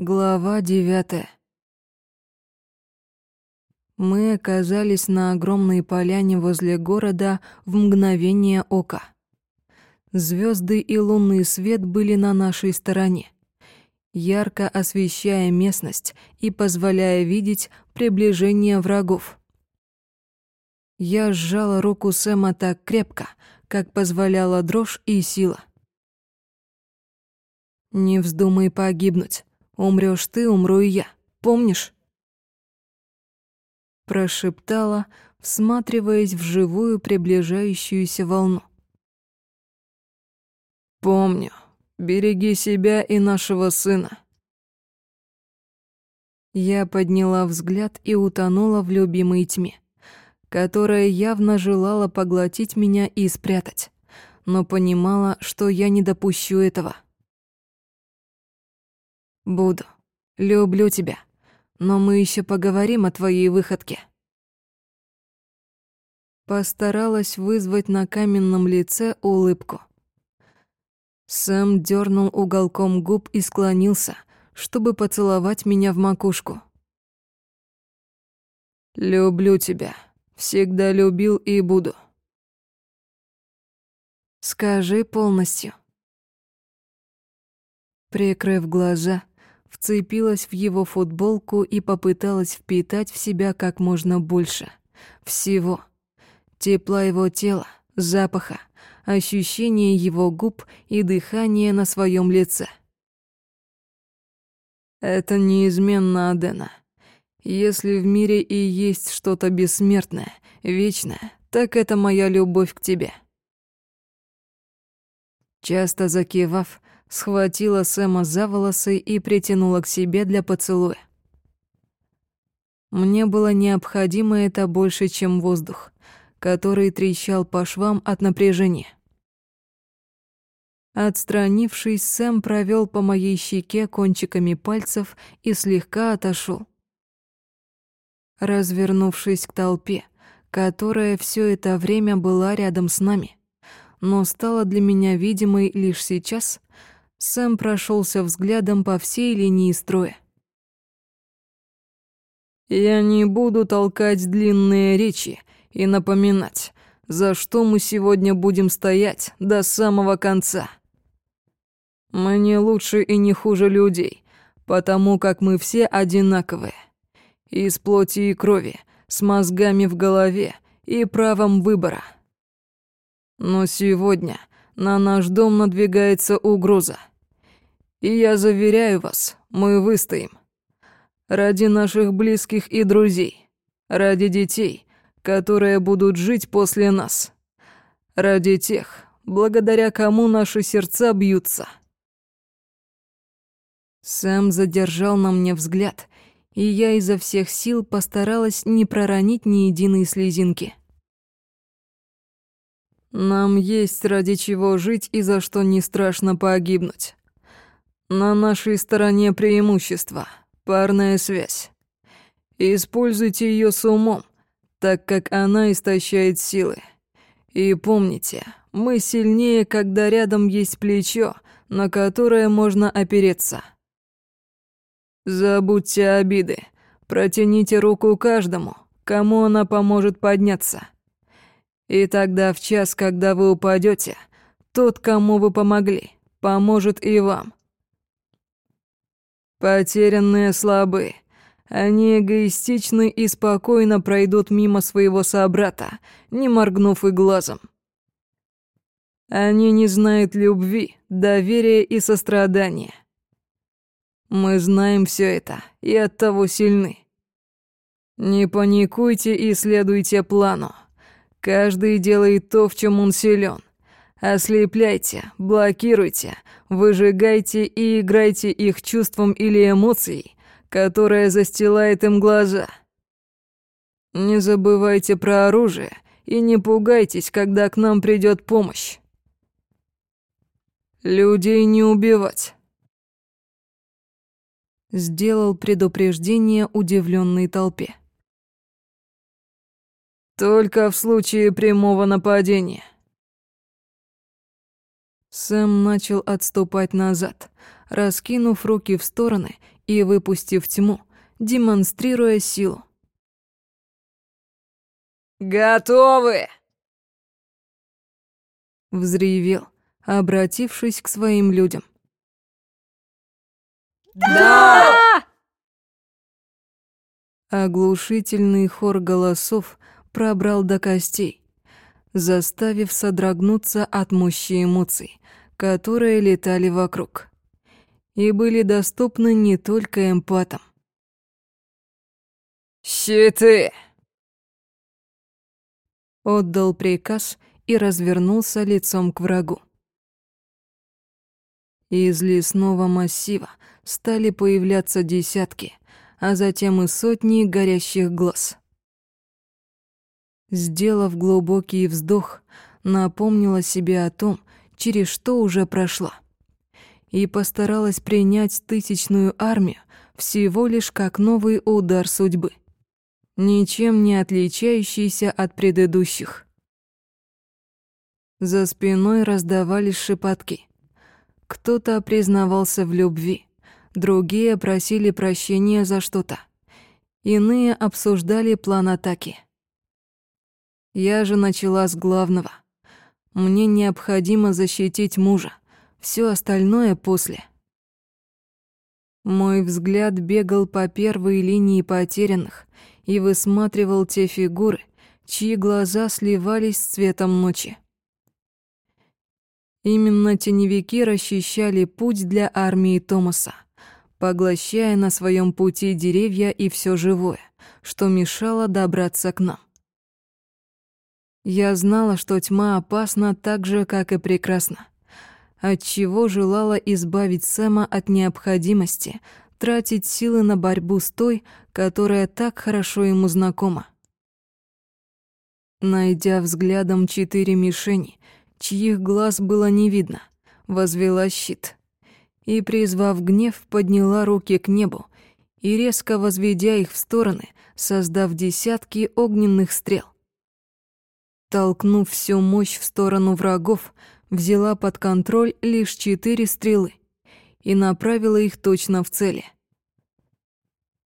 Глава девятая. Мы оказались на огромной поляне возле города в мгновение ока. Звезды и лунный свет были на нашей стороне, ярко освещая местность и позволяя видеть приближение врагов. Я сжала руку Сэма так крепко, как позволяла дрожь и сила. «Не вздумай погибнуть. Умрёшь ты, умру и я. Помнишь?» Прошептала, всматриваясь в живую приближающуюся волну. «Помню. Береги себя и нашего сына». Я подняла взгляд и утонула в любимой тьме, которая явно желала поглотить меня и спрятать, но понимала, что я не допущу этого. Буду. Люблю тебя. Но мы еще поговорим о твоей выходке. Постаралась вызвать на каменном лице улыбку. Сэм дернул уголком губ и склонился, чтобы поцеловать меня в макушку. «Люблю тебя. Всегда любил и буду». «Скажи полностью». Прикрыв глаза, вцепилась в его футболку и попыталась впитать в себя как можно больше. Всего. Тепла его тела, запаха, ощущения его губ и дыхания на своем лице. Это неизменно Адена. Если в мире и есть что-то бессмертное, вечное, так это моя любовь к тебе. Часто закивав, схватила Сэма за волосы и притянула к себе для поцелуя. Мне было необходимо это больше, чем воздух, который трещал по швам от напряжения. Отстранившись, Сэм провел по моей щеке кончиками пальцев и слегка отошел. Развернувшись к толпе, которая все это время была рядом с нами, но стала для меня видимой лишь сейчас, Сэм прошелся взглядом по всей линии строя. «Я не буду толкать длинные речи и напоминать, за что мы сегодня будем стоять до самого конца. Мы не лучше и не хуже людей, потому как мы все одинаковые. Из плоти и крови, с мозгами в голове и правом выбора. Но сегодня на наш дом надвигается угроза. И я заверяю вас, мы выстоим. Ради наших близких и друзей. Ради детей, которые будут жить после нас. Ради тех, благодаря кому наши сердца бьются. Сэм задержал на мне взгляд, и я изо всех сил постаралась не проронить ни единой слезинки. Нам есть ради чего жить и за что не страшно погибнуть. На нашей стороне преимущество, парная связь. Используйте ее с умом, так как она истощает силы. И помните, мы сильнее, когда рядом есть плечо, на которое можно опереться. Забудьте обиды, протяните руку каждому, кому она поможет подняться. И тогда в час, когда вы упадете, тот, кому вы помогли, поможет и вам. Потерянные слабы. Они эгоистичны и спокойно пройдут мимо своего собрата, не моргнув и глазом. Они не знают любви, доверия и сострадания. Мы знаем все это и оттого сильны. Не паникуйте и следуйте плану. Каждый делает то, в чем он силен. Ослепляйте, блокируйте, выжигайте и играйте их чувством или эмоцией, которая застилает им глаза. Не забывайте про оружие и не пугайтесь, когда к нам придет помощь. Людей не убивать. Сделал предупреждение удивленной толпе. Только в случае прямого нападения. Сэм начал отступать назад, раскинув руки в стороны и выпустив тьму, демонстрируя силу. «Готовы!» Взревел, обратившись к своим людям. «Да!» Оглушительный хор голосов пробрал до костей, заставив содрогнуться от мощи эмоций, которые летали вокруг и были доступны не только эмпатам. «Щиты!» Отдал приказ и развернулся лицом к врагу. Из лесного массива стали появляться десятки, а затем и сотни горящих глаз. Сделав глубокий вздох, напомнила себе о том, через что уже прошла и постаралась принять тысячную армию всего лишь как новый удар судьбы, ничем не отличающийся от предыдущих. За спиной раздавались шепотки. Кто-то признавался в любви, другие просили прощения за что-то, иные обсуждали план атаки. Я же начала с главного. Мне необходимо защитить мужа, все остальное после. Мой взгляд бегал по первой линии потерянных и высматривал те фигуры, чьи глаза сливались с цветом ночи. Именно теневики расчищали путь для армии Томаса, поглощая на своем пути деревья и все живое, что мешало добраться к нам. Я знала, что тьма опасна так же, как и прекрасна отчего желала избавить Сэма от необходимости тратить силы на борьбу с той, которая так хорошо ему знакома. Найдя взглядом четыре мишени, чьих глаз было не видно, возвела щит и, призвав гнев, подняла руки к небу и, резко возведя их в стороны, создав десятки огненных стрел. Толкнув всю мощь в сторону врагов, взяла под контроль лишь четыре стрелы и направила их точно в цели.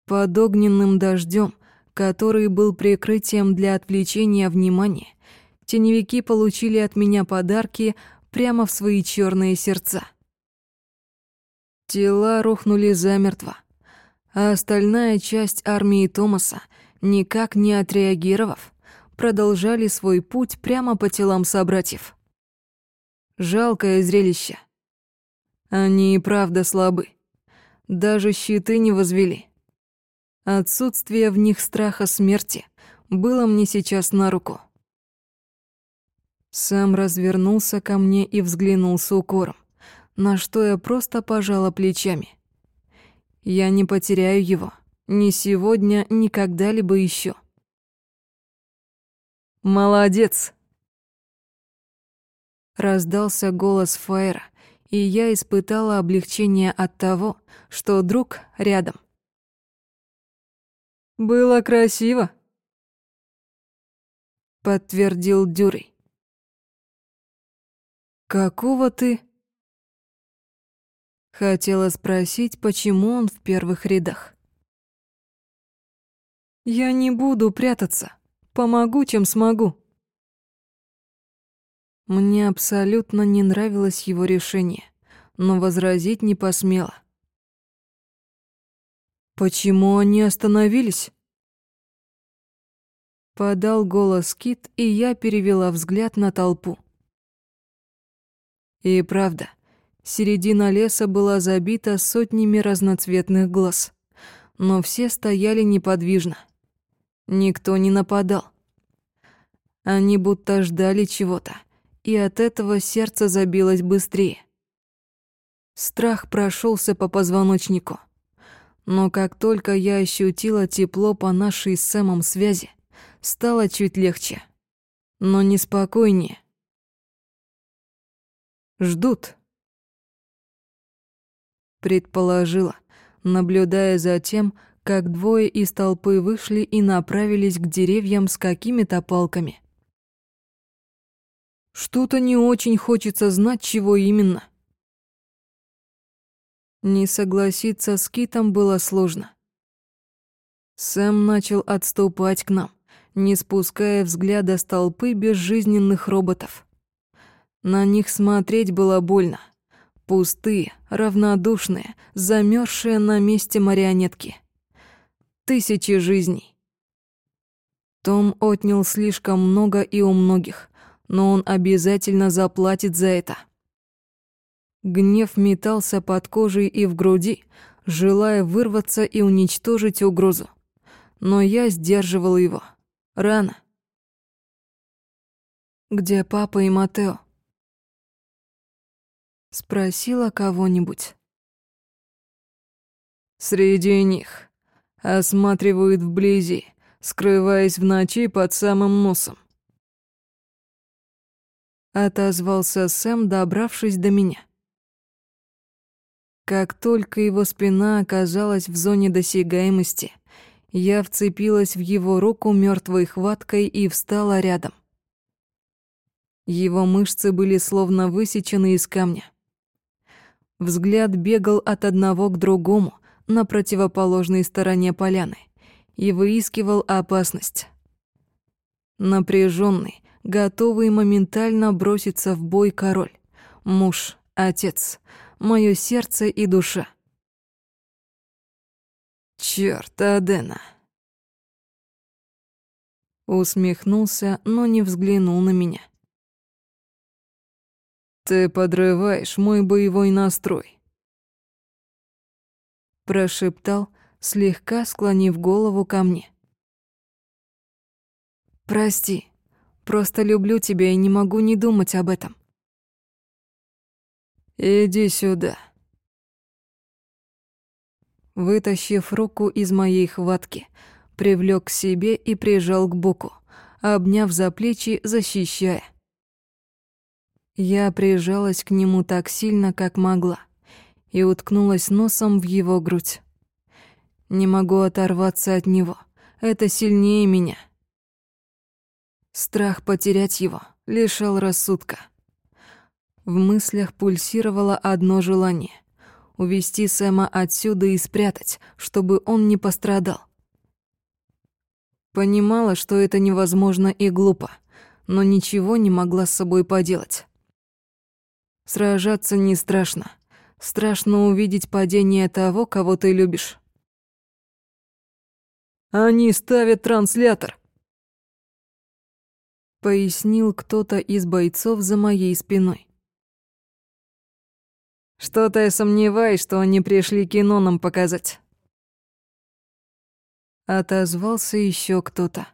Под огненным дождем, который был прикрытием для отвлечения внимания, теневики получили от меня подарки прямо в свои черные сердца. Тела рухнули замертво, а остальная часть армии Томаса, никак не отреагировав, продолжали свой путь прямо по телам собратьев. Жалкое зрелище. Они и правда слабы. Даже щиты не возвели. Отсутствие в них страха смерти было мне сейчас на руку. Сам развернулся ко мне и взглянул с укором, на что я просто пожала плечами. Я не потеряю его. Ни сегодня, ни когда-либо еще. «Молодец!» Раздался голос Фаэра, и я испытала облегчение от того, что друг рядом. «Было красиво», — подтвердил Дюрей. «Какого ты?» Хотела спросить, почему он в первых рядах. «Я не буду прятаться. Помогу, чем смогу». Мне абсолютно не нравилось его решение, но возразить не посмела. «Почему они остановились?» Подал голос Кит, и я перевела взгляд на толпу. И правда, середина леса была забита сотнями разноцветных глаз, но все стояли неподвижно. Никто не нападал. Они будто ждали чего-то, и от этого сердце забилось быстрее. Страх прошелся по позвоночнику. Но как только я ощутила тепло по нашей с Сэмом связи, стало чуть легче, но неспокойнее. Ждут. Предположила, наблюдая за тем, как двое из толпы вышли и направились к деревьям с какими-то палками. Что-то не очень хочется знать, чего именно. Не согласиться с Китом было сложно. Сэм начал отступать к нам, не спуская взгляда с толпы безжизненных роботов. На них смотреть было больно. Пустые, равнодушные, замерзшие на месте марионетки. Тысячи жизней. Том отнял слишком много и у многих, но он обязательно заплатит за это. Гнев метался под кожей и в груди, желая вырваться и уничтожить угрозу. Но я сдерживал его. Рано. «Где папа и Матео?» Спросила кого-нибудь. «Среди них. Осматривают вблизи, скрываясь в ночи под самым носом». Отозвался Сэм, добравшись до меня. Как только его спина оказалась в зоне досягаемости, я вцепилась в его руку мертвой хваткой и встала рядом. Его мышцы были словно высечены из камня. Взгляд бегал от одного к другому на противоположной стороне поляны и выискивал опасность. Напряженный, готовый моментально броситься в бой король, муж, отец — мое сердце и душа. Чёрт, Адена. Усмехнулся, но не взглянул на меня. Ты подрываешь мой боевой настрой. Прошептал, слегка склонив голову ко мне. Прости, просто люблю тебя и не могу не думать об этом. «Иди сюда». Вытащив руку из моей хватки, привлёк к себе и прижал к боку, обняв за плечи, защищая. Я прижалась к нему так сильно, как могла, и уткнулась носом в его грудь. Не могу оторваться от него, это сильнее меня. Страх потерять его лишал рассудка. В мыслях пульсировало одно желание — увести Сэма отсюда и спрятать, чтобы он не пострадал. Понимала, что это невозможно и глупо, но ничего не могла с собой поделать. Сражаться не страшно. Страшно увидеть падение того, кого ты любишь. «Они ставят транслятор», — пояснил кто-то из бойцов за моей спиной. Что-то я сомневаюсь, что они пришли кино нам показать. Отозвался еще кто-то.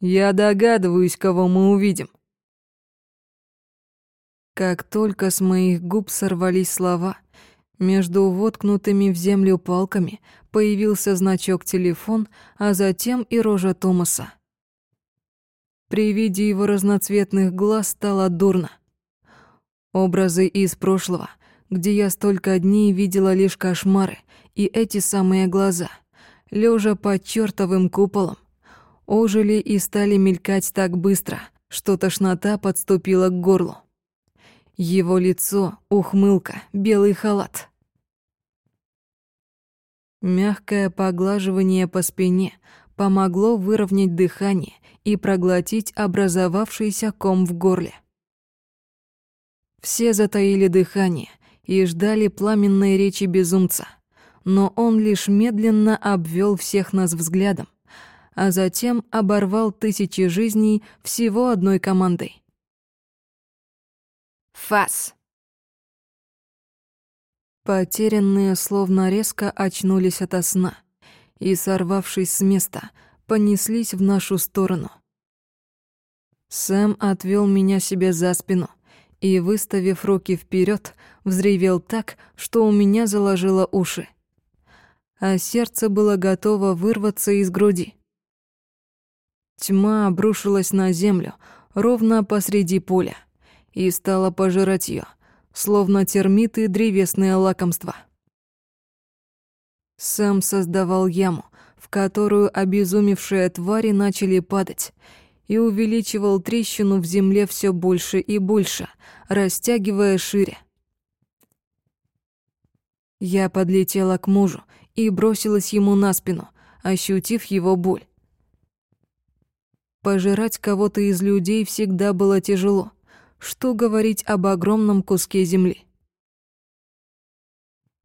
Я догадываюсь, кого мы увидим. Как только с моих губ сорвались слова, между воткнутыми в землю палками появился значок телефон, а затем и рожа Томаса. При виде его разноцветных глаз стало дурно. Образы из прошлого, где я столько дней видела лишь кошмары и эти самые глаза, лежа под чертовым куполом, ожили и стали мелькать так быстро, что тошнота подступила к горлу. Его лицо, ухмылка, белый халат. Мягкое поглаживание по спине помогло выровнять дыхание и проглотить образовавшийся ком в горле. Все затаили дыхание и ждали пламенной речи безумца, но он лишь медленно обвел всех нас взглядом, а затем оборвал тысячи жизней всего одной командой. Фас. Потерянные словно резко очнулись ото сна и, сорвавшись с места, понеслись в нашу сторону. Сэм отвел меня себе за спину — и, выставив руки вперед, взревел так, что у меня заложило уши. А сердце было готово вырваться из груди. Тьма обрушилась на землю ровно посреди поля и стала пожирать ее, словно термиты древесное лакомство. Сам создавал яму, в которую обезумевшие твари начали падать, и увеличивал трещину в земле все больше и больше, растягивая шире. Я подлетела к мужу и бросилась ему на спину, ощутив его боль. Пожирать кого-то из людей всегда было тяжело. Что говорить об огромном куске земли?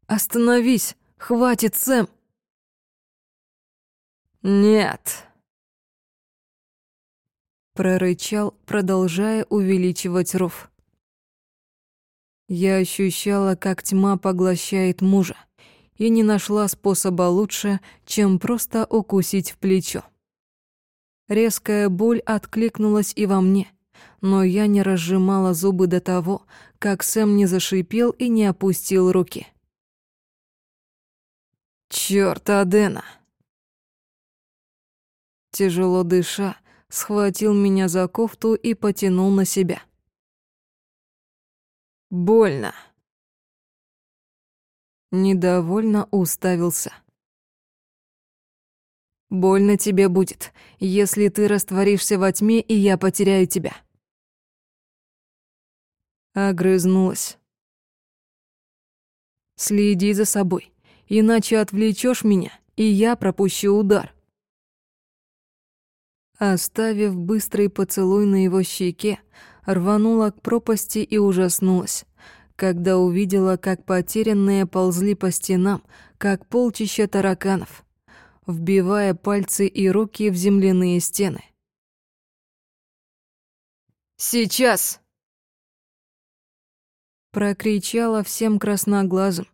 «Остановись! Хватит, Сэм!» «Нет!» Прорычал, продолжая увеличивать ров. Я ощущала, как тьма поглощает мужа, и не нашла способа лучше, чем просто укусить в плечо. Резкая боль откликнулась и во мне, но я не разжимала зубы до того, как Сэм не зашипел и не опустил руки. «Чёрт, Адена!» Тяжело дыша, схватил меня за кофту и потянул на себя. Больно. Недовольно уставился. Больно тебе будет, если ты растворишься во тьме, и я потеряю тебя. Огрызнулась. Следи за собой, иначе отвлечешь меня, и я пропущу удар. Оставив быстрый поцелуй на его щеке, рванула к пропасти и ужаснулась, когда увидела, как потерянные ползли по стенам, как полчища тараканов, вбивая пальцы и руки в земляные стены. «Сейчас!» Прокричала всем красноглазым,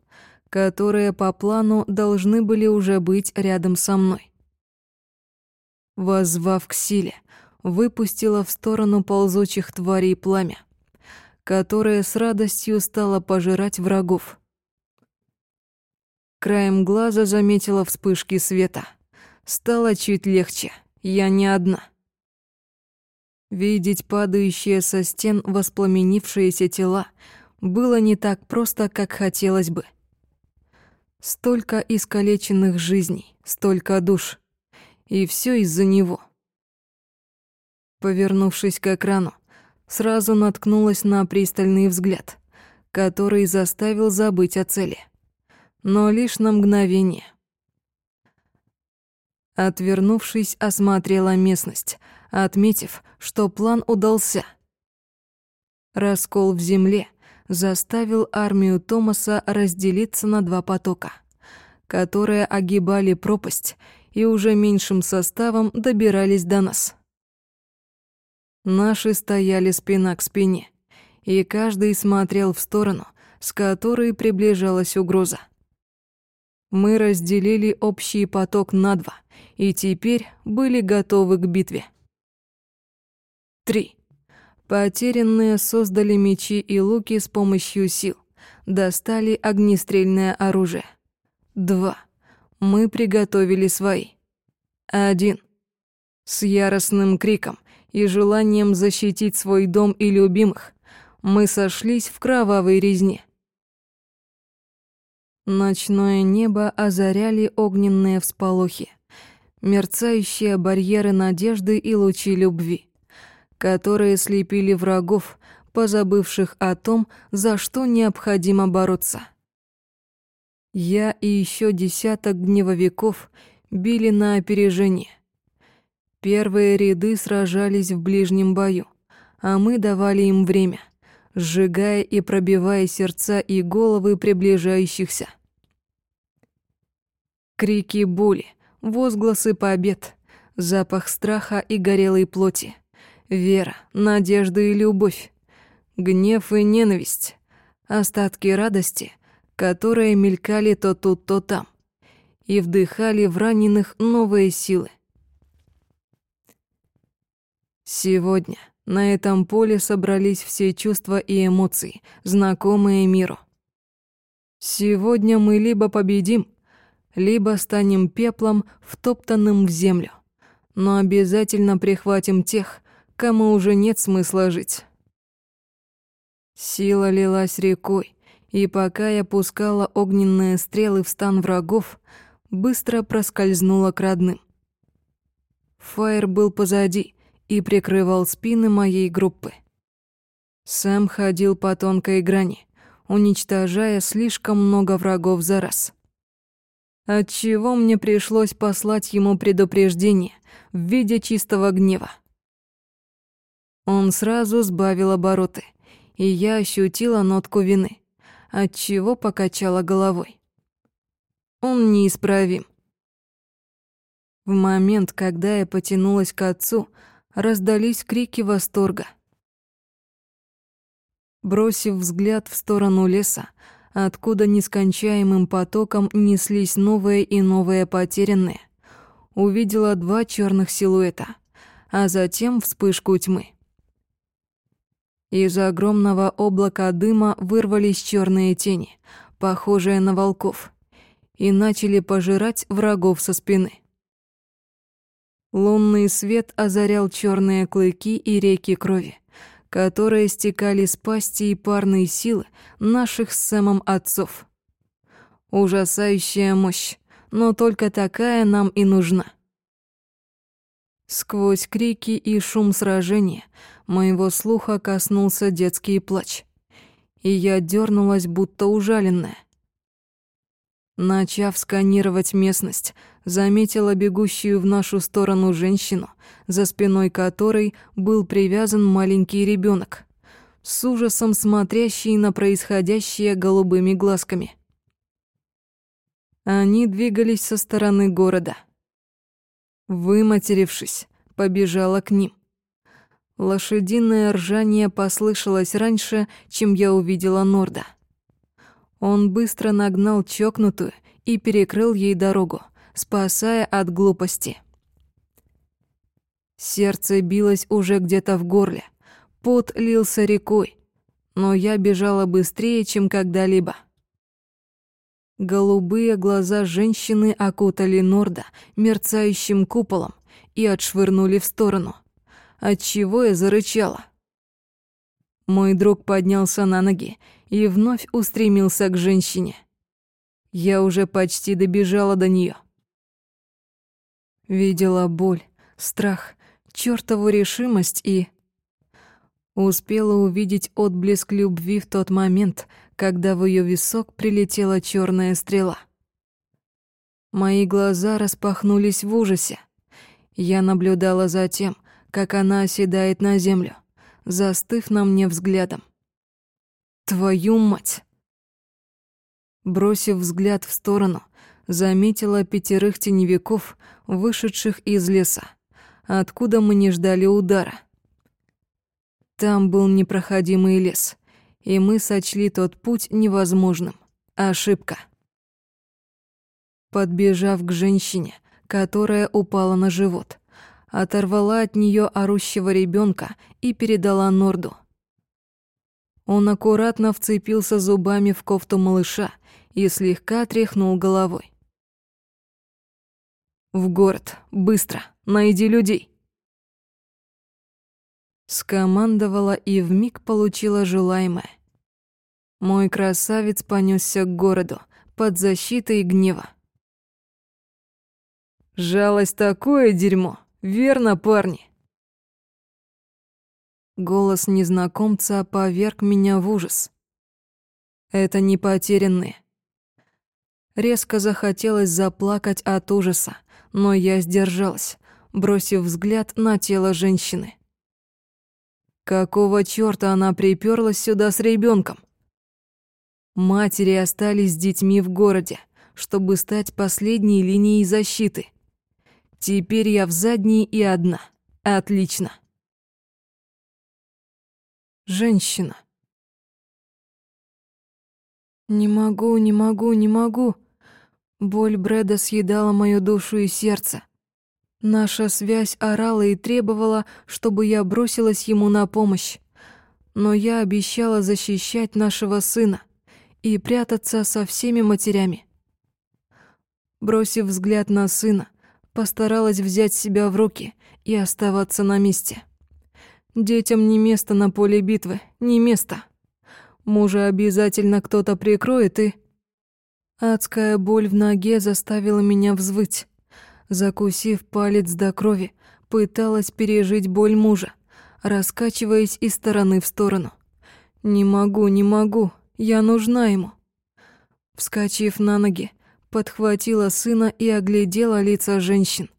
которые по плану должны были уже быть рядом со мной. Воззвав к силе, выпустила в сторону ползучих тварей пламя, которое с радостью стало пожирать врагов. Краем глаза заметила вспышки света. Стало чуть легче, я не одна. Видеть падающие со стен воспламенившиеся тела было не так просто, как хотелось бы. Столько искалеченных жизней, столько душ. И все из-за него — Повернувшись к экрану, сразу наткнулась на пристальный взгляд, который заставил забыть о цели. Но лишь на мгновение. Отвернувшись, осмотрела местность, отметив, что план удался. Раскол в земле заставил армию Томаса разделиться на два потока, которые огибали пропасть и уже меньшим составом добирались до нас. Наши стояли спина к спине, и каждый смотрел в сторону, с которой приближалась угроза. Мы разделили общий поток на два, и теперь были готовы к битве. Три. Потерянные создали мечи и луки с помощью сил, достали огнестрельное оружие. Два. Мы приготовили свои. Один. С яростным криком и желанием защитить свой дом и любимых, мы сошлись в кровавой резне. Ночное небо озаряли огненные всполохи, мерцающие барьеры надежды и лучи любви, которые слепили врагов, позабывших о том, за что необходимо бороться. Я и еще десяток гневовиков били на опережение — Первые ряды сражались в ближнем бою, а мы давали им время, сжигая и пробивая сердца и головы приближающихся. Крики боли, возгласы побед, запах страха и горелой плоти, вера, надежда и любовь, гнев и ненависть, остатки радости, которые мелькали то тут, то там, и вдыхали в раненых новые силы. Сегодня на этом поле собрались все чувства и эмоции, знакомые миру. Сегодня мы либо победим, либо станем пеплом, втоптанным в землю. Но обязательно прихватим тех, кому уже нет смысла жить. Сила лилась рекой, и пока я пускала огненные стрелы в стан врагов, быстро проскользнула к родным. Фаер был позади, и прикрывал спины моей группы. Сэм ходил по тонкой грани, уничтожая слишком много врагов за раз. Отчего мне пришлось послать ему предупреждение в виде чистого гнева. Он сразу сбавил обороты, и я ощутила нотку вины, отчего покачала головой. Он неисправим. В момент, когда я потянулась к отцу, раздались крики восторга. Бросив взгляд в сторону леса, откуда нескончаемым потоком неслись новые и новые потерянные, увидела два черных силуэта, а затем вспышку тьмы. Из огромного облака дыма вырвались черные тени, похожие на волков, и начали пожирать врагов со спины. Лунный свет озарял черные клыки и реки крови, которые стекали с пасти и парной силы наших с Сэмом отцов. Ужасающая мощь, но только такая нам и нужна. Сквозь крики и шум сражения моего слуха коснулся детский плач, и я дернулась, будто ужаленная. Начав сканировать местность, заметила бегущую в нашу сторону женщину, за спиной которой был привязан маленький ребенок, с ужасом смотрящий на происходящее голубыми глазками. Они двигались со стороны города. Выматерившись, побежала к ним. Лошадиное ржание послышалось раньше, чем я увидела Норда. Он быстро нагнал чокнутую и перекрыл ей дорогу, спасая от глупости. Сердце билось уже где-то в горле, пот лился рекой, но я бежала быстрее, чем когда-либо. Голубые глаза женщины окутали Норда мерцающим куполом и отшвырнули в сторону, отчего я зарычала. Мой друг поднялся на ноги и вновь устремился к женщине. Я уже почти добежала до нее. Видела боль, страх, чертову решимость и... Успела увидеть отблеск любви в тот момент, когда в ее висок прилетела черная стрела. Мои глаза распахнулись в ужасе. Я наблюдала за тем, как она оседает на землю, застыв на мне взглядом. Твою мать! Бросив взгляд в сторону, заметила пятерых теневиков, вышедших из леса, откуда мы не ждали удара. Там был непроходимый лес, и мы сочли тот путь невозможным. Ошибка. Подбежав к женщине, которая упала на живот, оторвала от нее орущего ребенка и передала Норду. Он аккуратно вцепился зубами в кофту малыша и слегка тряхнул головой. «В город, быстро, найди людей!» Скомандовала и вмиг получила желаемое. Мой красавец понесся к городу под защитой гнева. «Жалость такое дерьмо, верно, парни?» Голос незнакомца поверг меня в ужас. Это не потерянные. Резко захотелось заплакать от ужаса, но я сдержалась, бросив взгляд на тело женщины. Какого чёрта она приперлась сюда с ребенком? Матери остались с детьми в городе, чтобы стать последней линией защиты. Теперь я в задней и одна. Отлично. Женщина. Не могу, не могу, не могу. Боль Брэда съедала мою душу и сердце. Наша связь орала и требовала, чтобы я бросилась ему на помощь. Но я обещала защищать нашего сына и прятаться со всеми матерями. Бросив взгляд на сына, постаралась взять себя в руки и оставаться на месте. Детям не место на поле битвы, не место. Мужа обязательно кто-то прикроет и... Адская боль в ноге заставила меня взвыть. Закусив палец до крови, пыталась пережить боль мужа, раскачиваясь из стороны в сторону. «Не могу, не могу, Я нужна ему. Вскочив на ноги, подхватила сына и оглядела лица женщин.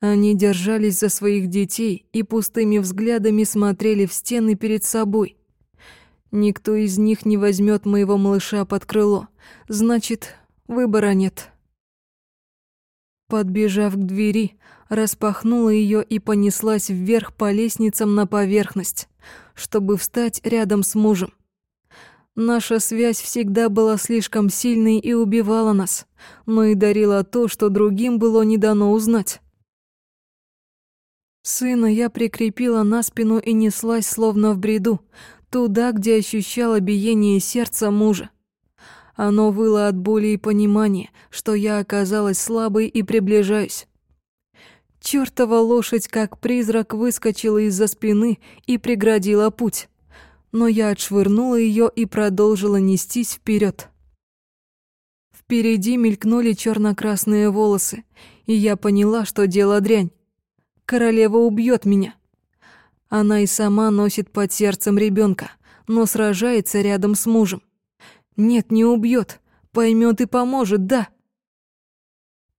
Они держались за своих детей и пустыми взглядами смотрели в стены перед собой. Никто из них не возьмет моего малыша под крыло, значит, выбора нет. Подбежав к двери, распахнула ее и понеслась вверх по лестницам на поверхность, чтобы встать рядом с мужем. Наша связь всегда была слишком сильной и убивала нас, но и дарила то, что другим было не дано узнать. Сына я прикрепила на спину и неслась словно в бреду, туда, где ощущала биение сердца мужа. Оно выло от боли и понимания, что я оказалась слабой и приближаюсь. Чёртова лошадь, как призрак, выскочила из-за спины и преградила путь. Но я отшвырнула её и продолжила нестись вперед. Впереди мелькнули чёрно-красные волосы, и я поняла, что дело дрянь. Королева убьет меня. Она и сама носит под сердцем ребенка, но сражается рядом с мужем. Нет, не убьет, поймет и поможет, да.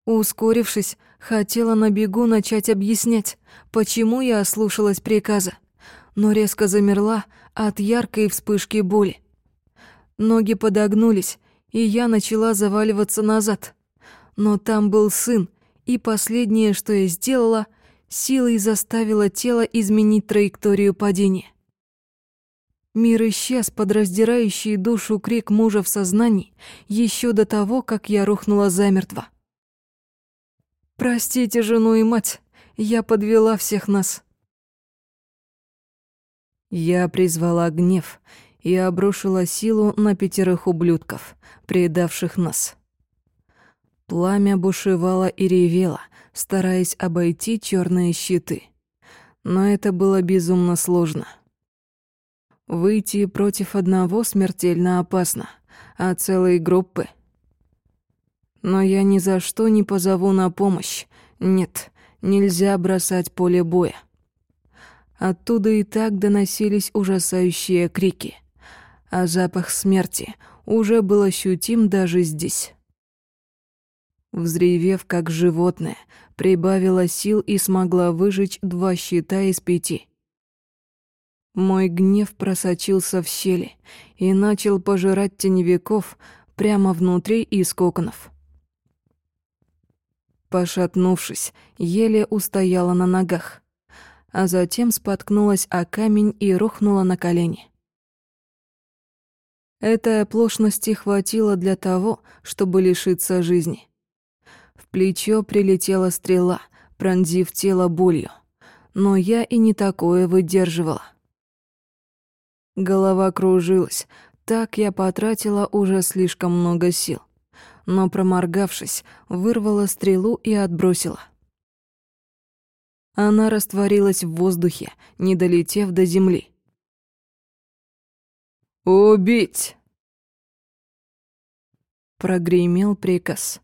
Ускорившись, хотела на бегу начать объяснять, почему я ослушалась приказа, но резко замерла от яркой вспышки боли. Ноги подогнулись, и я начала заваливаться назад. Но там был сын, и последнее, что я сделала — силой заставила тело изменить траекторию падения. Мир исчез под раздирающий душу крик мужа в сознании еще до того, как я рухнула замертво. «Простите жену и мать, я подвела всех нас». Я призвала гнев и обрушила силу на пятерых ублюдков, предавших нас. Пламя бушевало и ревело, стараясь обойти черные щиты. Но это было безумно сложно. Выйти против одного смертельно опасно, а целой группы... Но я ни за что не позову на помощь. Нет, нельзя бросать поле боя. Оттуда и так доносились ужасающие крики, а запах смерти уже был ощутим даже здесь. Взревев как животное, прибавила сил и смогла выжечь два щита из пяти. Мой гнев просочился в щели и начал пожирать теневиков прямо внутри из коконов. Пошатнувшись, еле устояла на ногах, а затем споткнулась о камень и рухнула на колени. Этой оплошности хватило для того, чтобы лишиться жизни. В плечо прилетела стрела, пронзив тело болью. Но я и не такое выдерживала. Голова кружилась, так я потратила уже слишком много сил. Но проморгавшись, вырвала стрелу и отбросила. Она растворилась в воздухе, не долетев до земли. «Убить!» Прогремел приказ.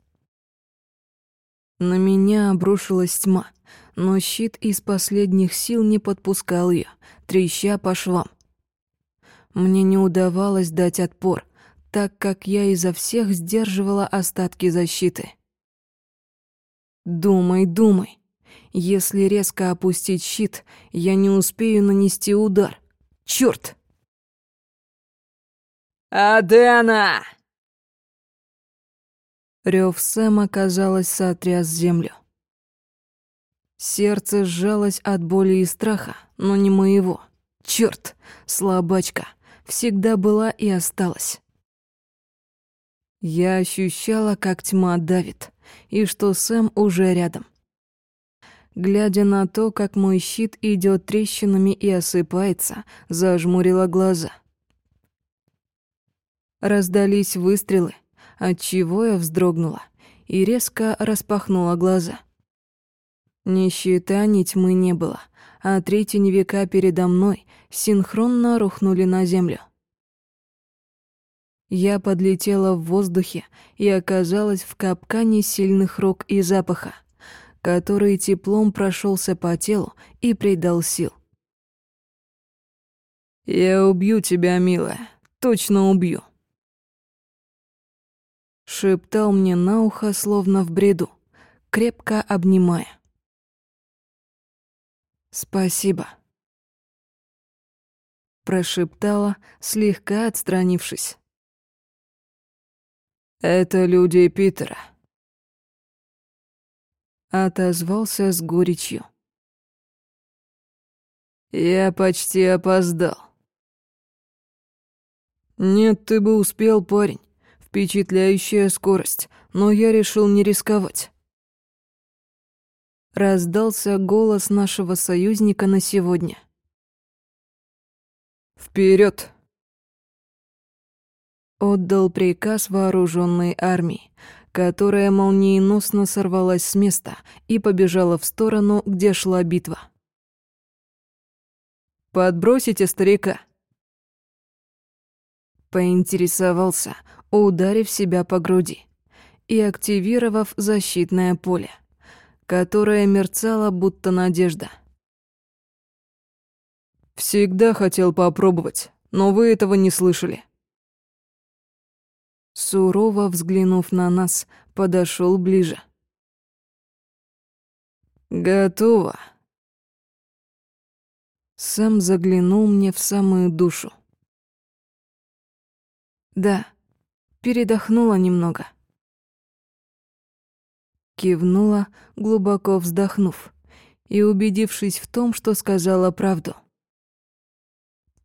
На меня обрушилась тьма, но щит из последних сил не подпускал ее, треща по швам. Мне не удавалось дать отпор, так как я изо всех сдерживала остатки защиты. Думай, думай. Если резко опустить щит, я не успею нанести удар. Чёрт! «Адена!» Рёв Сэма, казалось, сотряс землю. Сердце сжалось от боли и страха, но не моего. Чёрт, слабачка, всегда была и осталась. Я ощущала, как тьма давит, и что Сэм уже рядом. Глядя на то, как мой щит идет трещинами и осыпается, зажмурила глаза. Раздались выстрелы — отчего я вздрогнула и резко распахнула глаза. Ни щита, ни тьмы не было, а три теневика передо мной синхронно рухнули на землю. Я подлетела в воздухе и оказалась в капкане сильных рук и запаха, который теплом прошелся по телу и придал сил. «Я убью тебя, милая, точно убью. Шептал мне на ухо, словно в бреду, крепко обнимая. «Спасибо», — прошептала, слегка отстранившись. «Это люди Питера», — отозвался с горечью. «Я почти опоздал». «Нет, ты бы успел, парень. Впечатляющая скорость, но я решил не рисковать». Раздался голос нашего союзника на сегодня. Вперед! Отдал приказ вооруженной армии, которая молниеносно сорвалась с места и побежала в сторону, где шла битва. «Подбросите старика!» Поинтересовался, ударив себя по груди и активировав защитное поле, которое мерцало будто надежда. «Всегда хотел попробовать, но вы этого не слышали. Сурово взглянув на нас, подошел ближе. «Готово». Сам заглянул мне в самую душу. «Да, передохнула немного». Кивнула, глубоко вздохнув и убедившись в том, что сказала правду.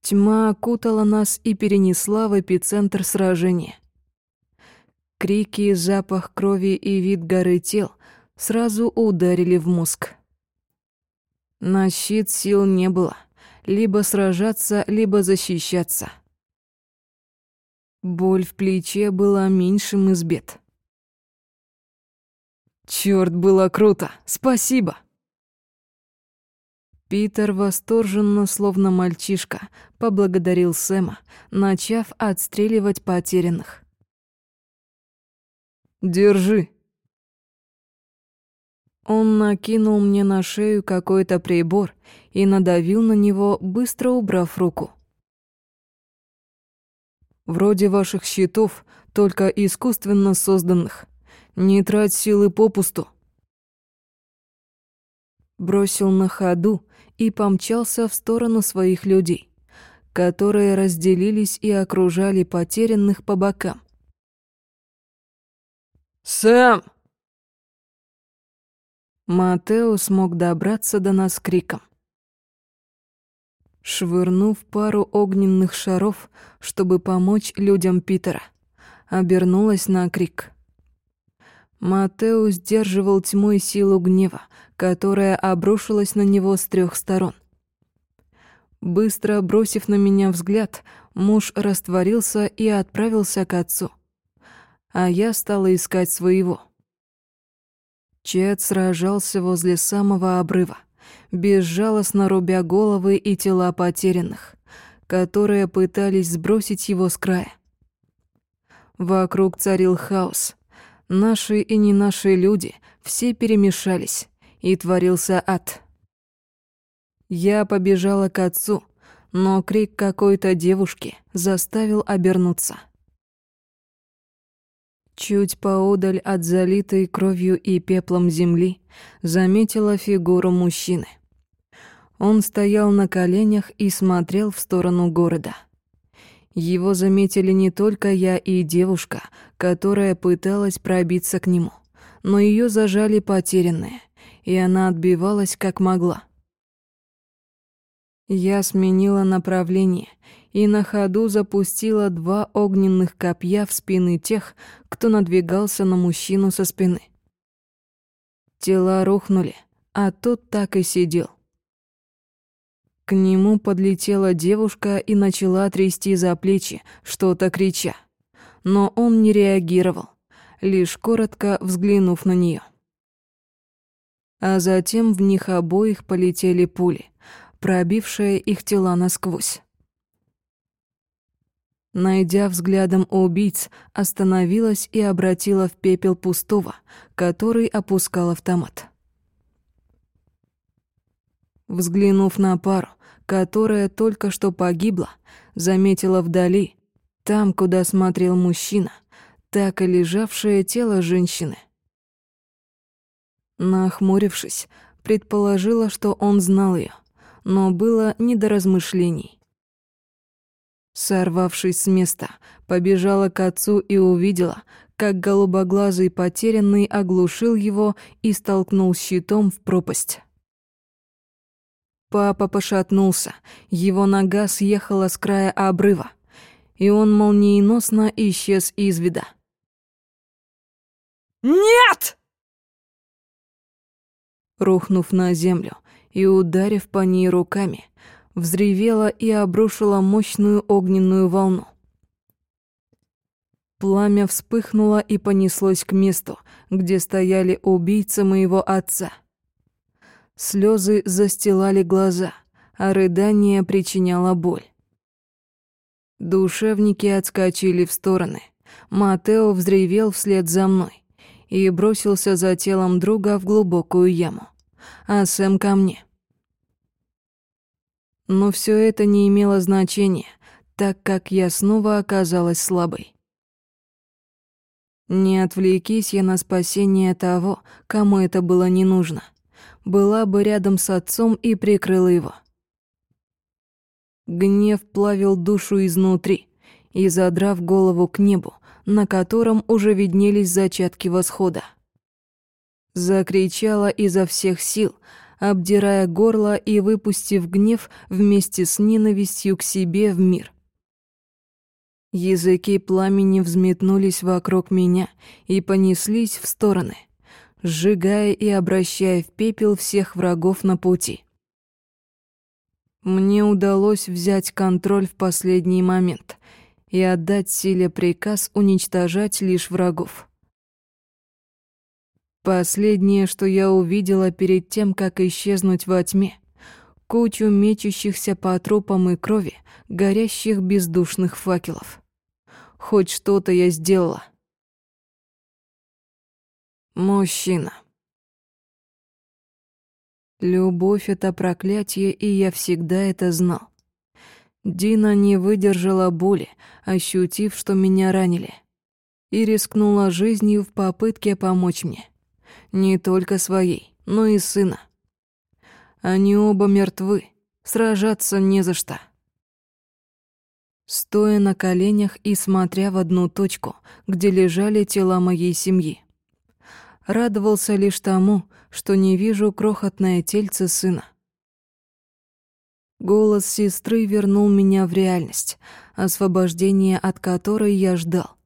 Тьма окутала нас и перенесла в эпицентр сражения. Крики, запах крови и вид горы тел сразу ударили в мозг. На щит сил не было. Либо сражаться, либо защищаться. Боль в плече была меньшим из бед. Чёрт, было круто! Спасибо!» Питер восторженно, словно мальчишка, поблагодарил Сэма, начав отстреливать потерянных. Держи. Он накинул мне на шею какой-то прибор и надавил на него, быстро убрав руку. Вроде ваших щитов, только искусственно созданных. Не трать силы попусту. Бросил на ходу и помчался в сторону своих людей, которые разделились и окружали потерянных по бокам. «Сэм!» Матео смог добраться до нас криком. Швырнув пару огненных шаров, чтобы помочь людям Питера, обернулась на крик. Матео сдерживал тьмой силу гнева, которая обрушилась на него с трех сторон. Быстро бросив на меня взгляд, муж растворился и отправился к отцу — а я стала искать своего. Чет сражался возле самого обрыва, безжалостно рубя головы и тела потерянных, которые пытались сбросить его с края. Вокруг царил хаос. Наши и не наши люди все перемешались, и творился ад. Я побежала к отцу, но крик какой-то девушки заставил обернуться. Чуть поодаль от залитой кровью и пеплом земли заметила фигуру мужчины. Он стоял на коленях и смотрел в сторону города. Его заметили не только я и девушка, которая пыталась пробиться к нему, но ее зажали потерянные, и она отбивалась как могла. Я сменила направление и на ходу запустила два огненных копья в спины тех, кто надвигался на мужчину со спины. Тела рухнули, а тот так и сидел. К нему подлетела девушка и начала трясти за плечи, что-то крича. Но он не реагировал, лишь коротко взглянув на нее. А затем в них обоих полетели пули, пробившие их тела насквозь. Найдя взглядом убийц, остановилась и обратила в пепел пустого, который опускал автомат. Взглянув на пару, которая только что погибла, заметила вдали Там, куда смотрел мужчина, так и лежавшее тело женщины. Нахмурившись, предположила, что он знал ее, но было не до размышлений. Сорвавшись с места, побежала к отцу и увидела, как голубоглазый потерянный оглушил его и столкнул щитом в пропасть. Папа пошатнулся, его нога съехала с края обрыва, и он молниеносно исчез из вида. «Нет!» Рухнув на землю и ударив по ней руками, взревела и обрушила мощную огненную волну. Пламя вспыхнуло и понеслось к месту, где стояли убийцы моего отца. Слезы застилали глаза, а рыдание причиняло боль. Душевники отскочили в стороны. Матео взревел вслед за мной и бросился за телом друга в глубокую яму, а Сэм ко мне. Но все это не имело значения, так как я снова оказалась слабой. Не отвлекись я на спасение того, кому это было не нужно. Была бы рядом с отцом и прикрыла его. Гнев плавил душу изнутри, и, задрав голову к небу, на котором уже виднелись зачатки восхода. Закричала изо всех сил, обдирая горло и выпустив гнев вместе с ненавистью к себе в мир. Языки пламени взметнулись вокруг меня и понеслись в стороны, сжигая и обращая в пепел всех врагов на пути. Мне удалось взять контроль в последний момент и отдать силе приказ уничтожать лишь врагов. Последнее, что я увидела перед тем, как исчезнуть во тьме, кучу мечущихся по трупам и крови, горящих бездушных факелов. Хоть что-то я сделала. Мужчина. Любовь — это проклятие, и я всегда это знал. Дина не выдержала боли, ощутив, что меня ранили, и рискнула жизнью в попытке помочь мне. Не только своей, но и сына. Они оба мертвы, сражаться не за что. Стоя на коленях и смотря в одну точку, где лежали тела моей семьи. Радовался лишь тому, что не вижу крохотное тельце сына. Голос сестры вернул меня в реальность, освобождение от которой я ждал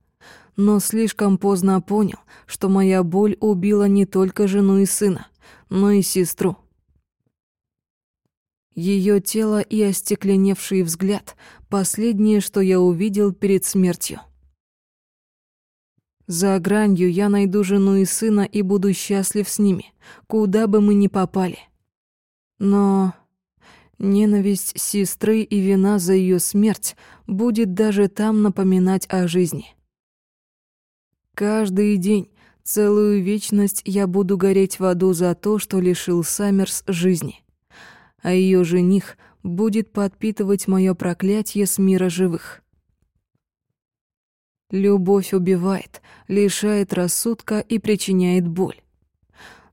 но слишком поздно понял, что моя боль убила не только жену и сына, но и сестру. Ее тело и остекленевший взгляд — последнее, что я увидел перед смертью. За гранью я найду жену и сына и буду счастлив с ними, куда бы мы ни попали. Но ненависть сестры и вина за ее смерть будет даже там напоминать о жизни. Каждый день, целую вечность я буду гореть в аду за то, что лишил Саммерс жизни. А ее жених будет подпитывать мое проклятие с мира живых. Любовь убивает, лишает рассудка и причиняет боль.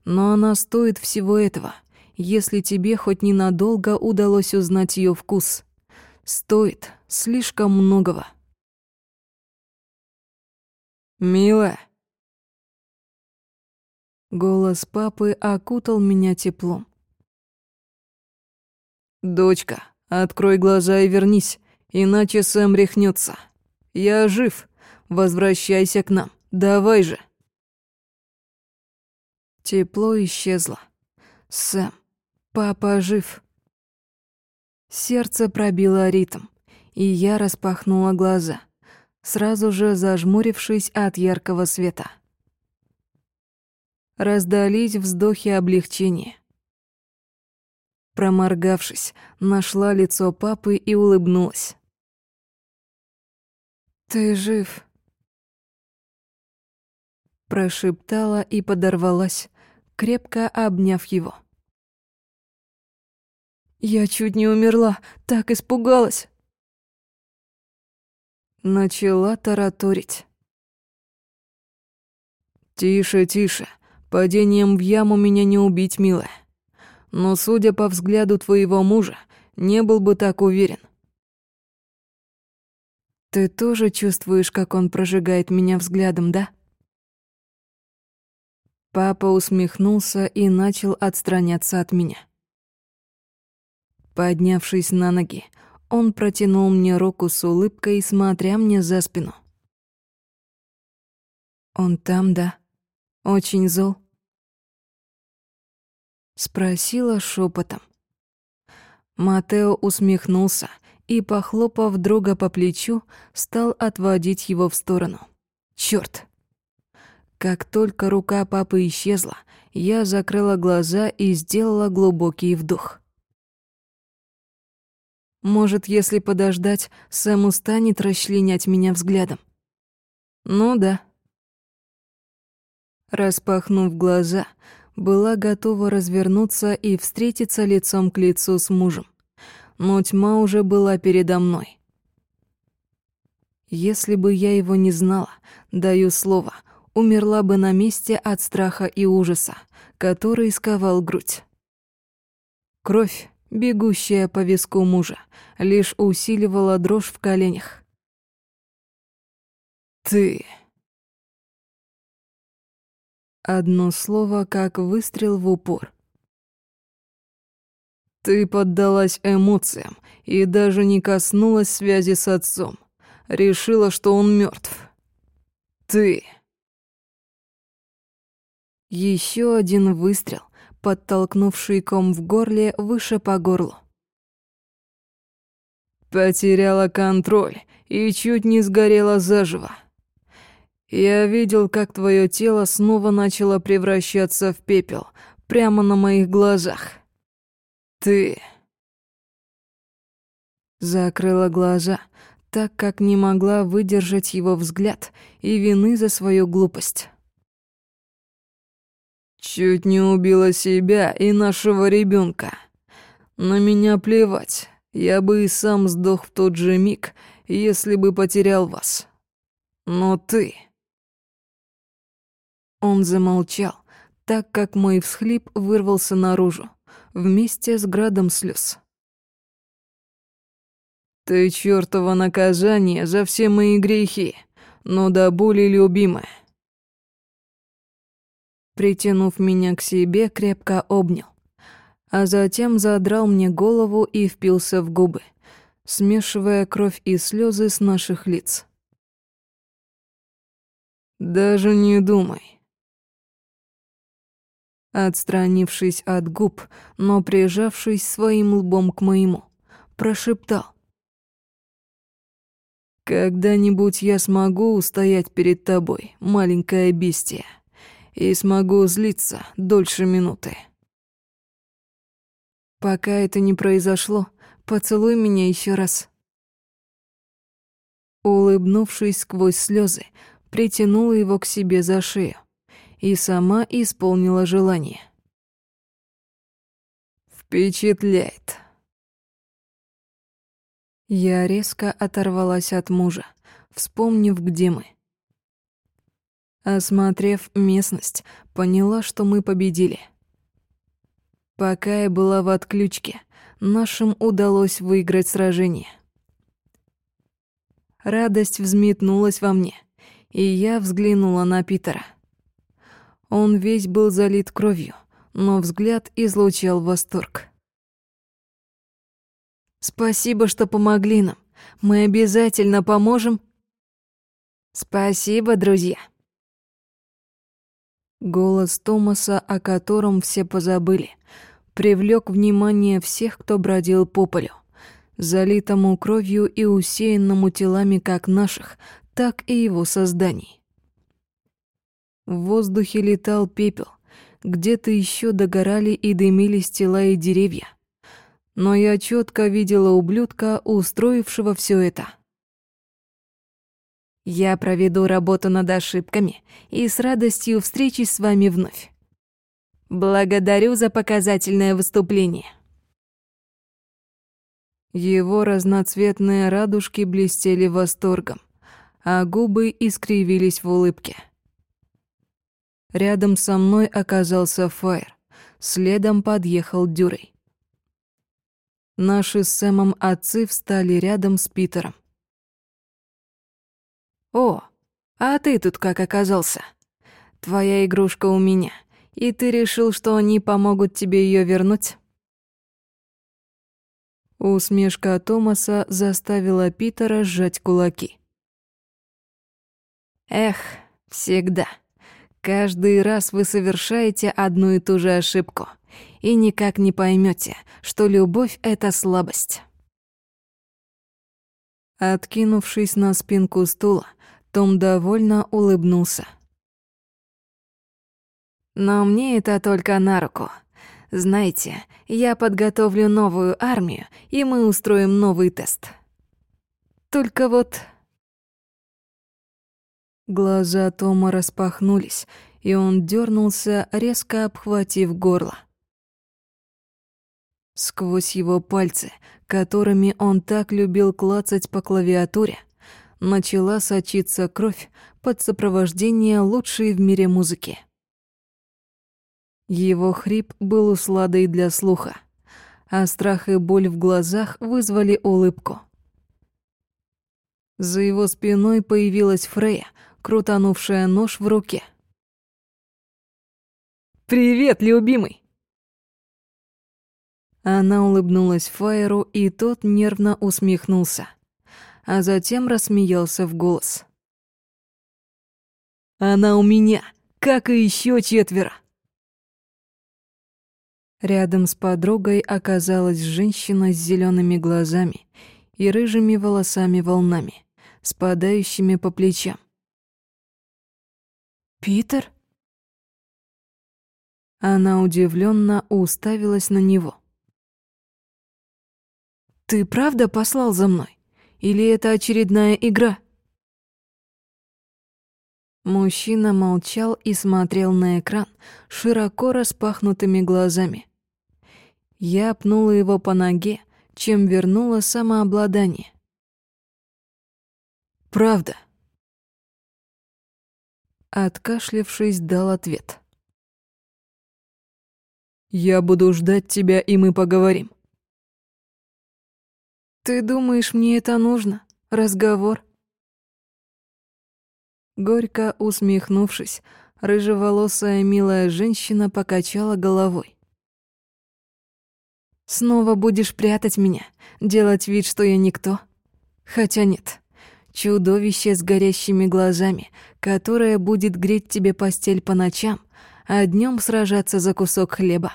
Но она стоит всего этого, если тебе хоть ненадолго удалось узнать ее вкус. Стоит слишком многого. «Милая!» Голос папы окутал меня теплом. «Дочка, открой глаза и вернись, иначе Сэм рехнется. Я жив, возвращайся к нам, давай же!» Тепло исчезло. Сэм, папа жив. Сердце пробило ритм, и я распахнула глаза — сразу же зажмурившись от яркого света. Раздались вздохи облегчения. Проморгавшись, нашла лицо папы и улыбнулась. «Ты жив?» Прошептала и подорвалась, крепко обняв его. «Я чуть не умерла, так испугалась!» Начала тараторить. «Тише, тише. Падением в яму меня не убить, милая. Но, судя по взгляду твоего мужа, не был бы так уверен. Ты тоже чувствуешь, как он прожигает меня взглядом, да? Папа усмехнулся и начал отстраняться от меня. Поднявшись на ноги, он протянул мне руку с улыбкой, смотря мне за спину. «Он там, да? Очень зол?» Спросила шепотом. Матео усмехнулся и, похлопав друга по плечу, стал отводить его в сторону. Чёрт! Как только рука папы исчезла, я закрыла глаза и сделала глубокий вдох. Может, если подождать, Сэм устанет расчленять меня взглядом? Ну да. Распахнув глаза, была готова развернуться и встретиться лицом к лицу с мужем. Но тьма уже была передо мной. Если бы я его не знала, даю слово, умерла бы на месте от страха и ужаса, который сковал грудь. Кровь, бегущая по виску мужа, лишь усиливала дрожь в коленях. «Ты...» Одно слово, как выстрел в упор. Ты поддалась эмоциям и даже не коснулась связи с отцом. Решила, что он мертв. Ты... Еще один выстрел, подтолкнувший ком в горле выше по горлу. Потеряла контроль и чуть не сгорела заживо. Я видел, как твое тело снова начало превращаться в пепел прямо на моих глазах. Ты... Закрыла глаза, так как не могла выдержать его взгляд и вины за свою глупость. Чуть не убила себя и нашего ребенка. На меня плевать. Я бы и сам сдох в тот же миг, если бы потерял вас. Но ты... Он замолчал, так как мой всхлип вырвался наружу, вместе с градом слез. «Ты чёртово наказание за все мои грехи, но до боли любимая». Притянув меня к себе, крепко обнял, а затем задрал мне голову и впился в губы, смешивая кровь и слезы с наших лиц. «Даже не думай. Отстранившись от губ, но прижавшись своим лбом к моему, прошептал. «Когда-нибудь я смогу устоять перед тобой, маленькое бестие, и смогу злиться дольше минуты». «Пока это не произошло, поцелуй меня еще раз». Улыбнувшись сквозь слезы, притянула его к себе за шею и сама исполнила желание. «Впечатляет». Я резко оторвалась от мужа, вспомнив, где мы. Осмотрев местность, поняла, что мы победили. Пока я была в отключке, нашим удалось выиграть сражение. Радость взметнулась во мне, и я взглянула на Питера. Он весь был залит кровью, но взгляд излучал восторг. «Спасибо, что помогли нам. Мы обязательно поможем». «Спасибо, друзья». Голос Томаса, о котором все позабыли, привлек внимание всех, кто бродил по полю, залитому кровью и усеянному телами как наших, так и его созданий. В воздухе летал пепел, где-то еще догорали и дымились тела и деревья. Но я четко видела ублюдка, устроившего все это. Я проведу работу над ошибками и с радостью встречусь с вами вновь. Благодарю за показательное выступление. Его разноцветные радужки блестели восторгом, а губы искривились в улыбке. Рядом со мной оказался Фаер, следом подъехал Дюрей. Наши с Сэмом отцы встали рядом с Питером. «О, а ты тут как оказался? Твоя игрушка у меня, и ты решил, что они помогут тебе ее вернуть?» Усмешка Томаса заставила Питера сжать кулаки. «Эх, всегда. Каждый раз вы совершаете одну и ту же ошибку и никак не поймете, что любовь — это слабость». Откинувшись на спинку стула, том довольно улыбнулся. «Но мне это только на руку. Знаете, я подготовлю новую армию, и мы устроим новый тест. Только вот...» Глаза Тома распахнулись, и он дернулся, резко обхватив горло. Сквозь его пальцы, которыми он так любил клацать по клавиатуре, начала сочиться кровь под сопровождение лучшей в мире музыки. Его хрип был усладой для слуха, а страх и боль в глазах вызвали улыбку. За его спиной появилась Фрея, крутанувшая нож в руке. «Привет, любимый!» Она улыбнулась Фаеру, и тот нервно усмехнулся, а затем рассмеялся в голос. «Она у меня, как и еще четверо!» Рядом с подругой оказалась женщина с зелеными глазами и рыжими волосами волнами, спадающими по плечам. «Питер?» Она удивленно уставилась на него. «Ты правда послал за мной? Или это очередная игра?» Мужчина молчал и смотрел на экран широко распахнутыми глазами. Я пнула его по ноге, чем вернула самообладание. «Правда». Откашлившись, дал ответ. «Я буду ждать тебя, и мы поговорим». «Ты думаешь, мне это нужно? Разговор?» Горько усмехнувшись, рыжеволосая милая женщина покачала головой. Снова будешь прятать меня, делать вид, что я никто? Хотя нет. Чудовище с горящими глазами, которое будет греть тебе постель по ночам, а днем сражаться за кусок хлеба.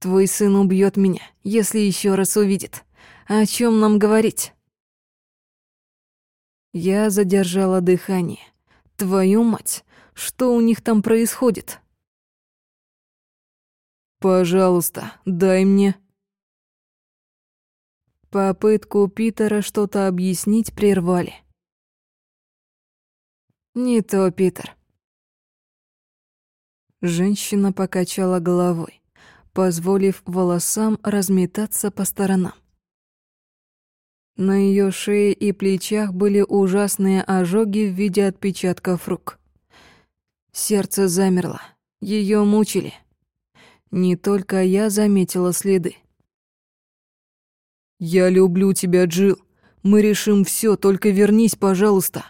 Твой сын убьет меня, если еще раз увидит. О чем нам говорить? Я задержала дыхание. Твою мать, что у них там происходит? «Пожалуйста, дай мне...» Попытку Питера что-то объяснить прервали. «Не то, Питер». Женщина покачала головой, позволив волосам разметаться по сторонам. На ее шее и плечах были ужасные ожоги в виде отпечатков рук. Сердце замерло, ее мучили. Не только я заметила следы. «Я люблю тебя, Джил. Мы решим все, только вернись, пожалуйста.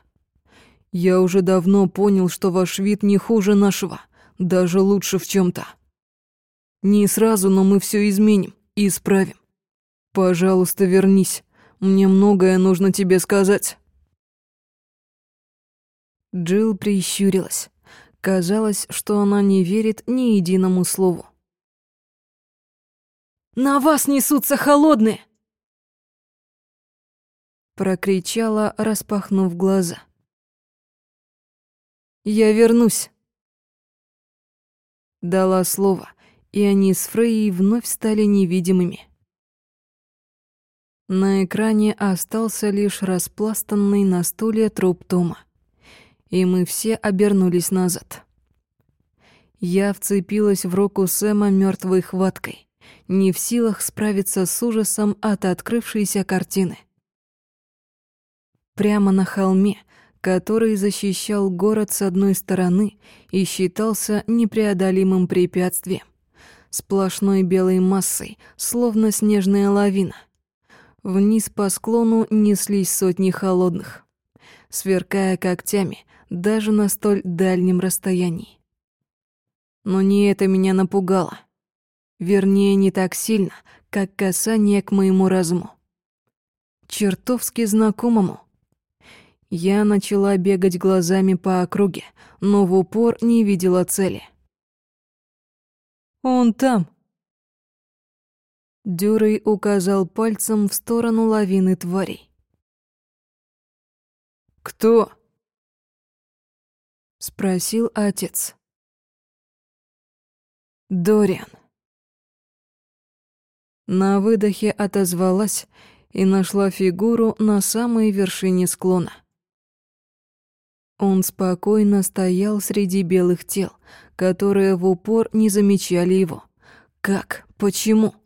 Я уже давно понял, что ваш вид не хуже нашего, даже лучше в чем то Не сразу, но мы все изменим и исправим. Пожалуйста, вернись. Мне многое нужно тебе сказать». Джилл прищурилась. Казалось, что она не верит ни единому слову. На вас несутся холодные!» Прокричала, распахнув глаза. «Я вернусь!» Дала слово, и они с Фрейей вновь стали невидимыми. На экране остался лишь распластанный на стуле труп Тома, и мы все обернулись назад. Я вцепилась в руку Сэма мертвой хваткой не в силах справиться с ужасом от открывшейся картины. Прямо на холме, который защищал город с одной стороны и считался непреодолимым препятствием. Сплошной белой массой, словно снежная лавина. Вниз по склону неслись сотни холодных, сверкая когтями даже на столь дальнем расстоянии. Но не это меня напугало. Вернее, не так сильно, как касание к моему разуму. Чертовски знакомому. Я начала бегать глазами по округе, но в упор не видела цели. «Он там!» Дюрей указал пальцем в сторону лавины тварей. «Кто?» — спросил отец. «Дориан». На выдохе отозвалась и нашла фигуру на самой вершине склона. Он спокойно стоял среди белых тел, которые в упор не замечали его. Как? Почему?